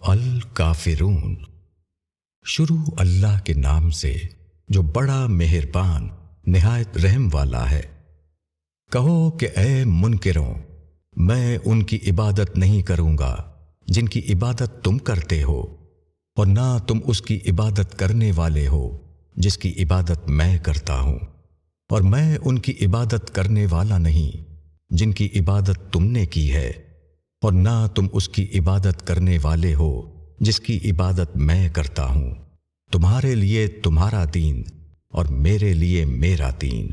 الکافرون۔ شروع اللہ کے نام سے جو بڑا مہربان، نہایت رحم والا ہے۔ کہو کہ اے منکروں، میں ان کی عبادت نہیں کروں گا جن کی عبادت تم کرتے ہو، اور نہ تم اس کی عبادت کرنے والے ہو جس کی عبادت میں کرتا ہوں۔ اور میں ان کی عبادت کرنے والا نہیں جن کی عبادت تم نے کی ہے۔ اور نہ تم اس کی عبادت کرنے والے ہو جس کی عبادت میں کرتا ہوں۔ تمہارے لیے تمہارا دین اور میرے لیے میرا دین۔